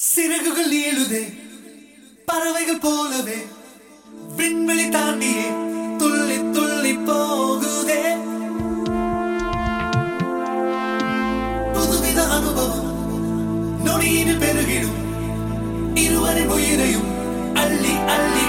சிறகுகள் ஏழுதே பறவைகள் போலவே விண்வெளி தாண்டியே துள்ளி துள்ளி போகுதே. புதுவித அனுபவம் நொடியில் பெருகிடும் இருவரின் உயிரையும் அள்ளி அள்ளி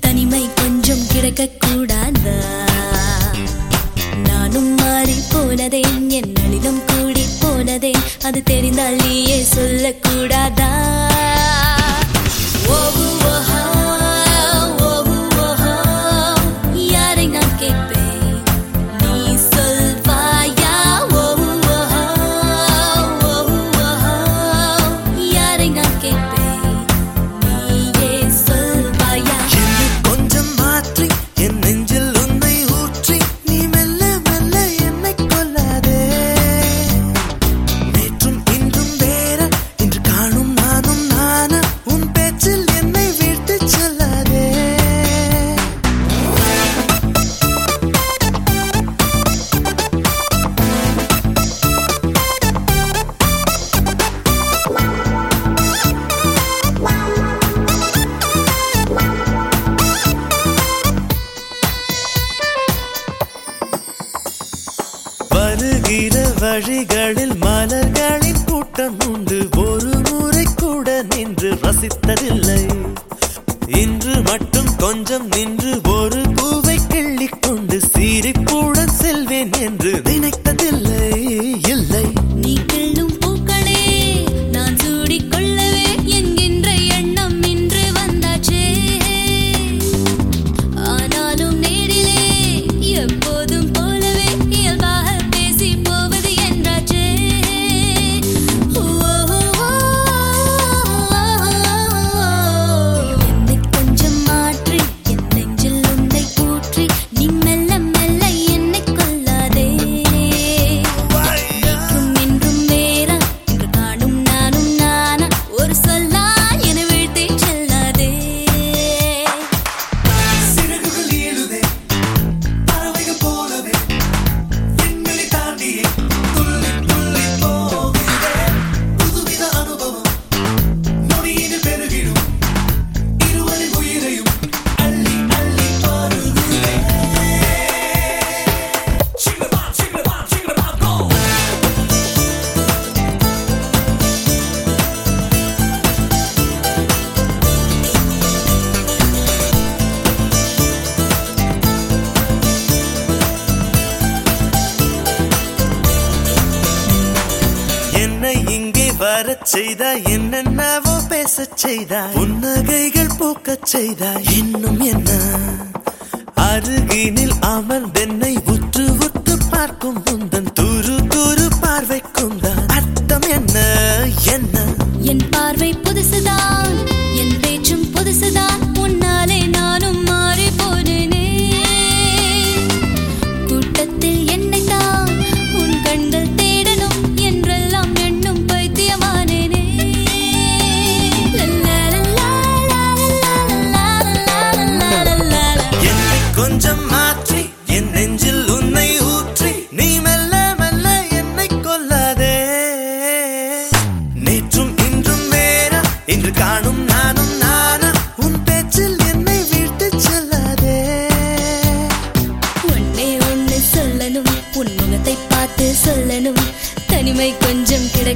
தனிமை கொஞ்சம் கிடைக்கக்கூட வழிகளில் மலர்களின் கூட்டம் உண்டு. ஒரு முறை கூட நின்று ரசித்ததில்லை. இன்று மட்டும் கொஞ்சம் நின்று ஒரு பூவை கிள்ளிக்கொண்டு வாழச் செய்தாய் என்னென்னவோ பேசச் செய்தாய் புன்னகைகள் பூக்கச் செய்தாய் இன்னும் என்ன? அருகினில் அமர்ந்தென்னை உற்று உற்று பார்க்கும் முந்தன் துரு துரு பார்வைக்கும் தான் அர்த்தம் என்ன? என்ன? என் பார்வை புதுசுதான்.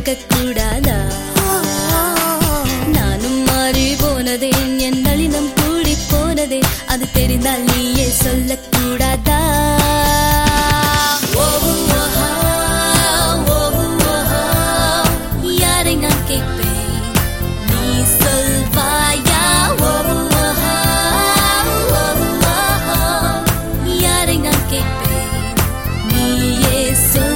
இருக்க கூடாதா நானும் மாறி போனதே என் நளினம் கூடி போனதே அது தெரிந்தால் நீயே சொல்லக்கூடாதா? யாரை நான் கேட்பேன்? நீ சொல்வாயா? யாரை நான் கேட்பேன்? நீயே சொல்